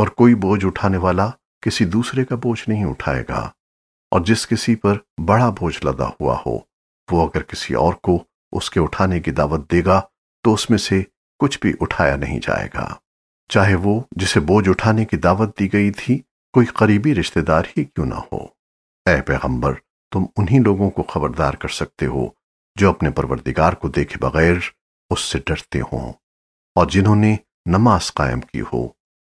और कोई बोझ उठाने वाला किसी दूसरे का बोझ नहीं उठाएगा। और जिस किसी पर बड़ा बोझ लदा हुआ हो, वो अगर किसी और को उसके उठाने की दावत देगा तो उसमें से कुछ भी उठाया नहीं जाएगा। चाहे वो जिसे बोझ उठाने की दावत दी गई थी, कोई करीबी रिश्तेदार ही क्यों ना हो। ए पैगंबर, तुम उन्हीं लोगों को खबरदार कर सकते हो, जो अपने परवरदिगार को देखे बगैर उससे डरते हों, और जिन्होंने नमाज़ कायम की हो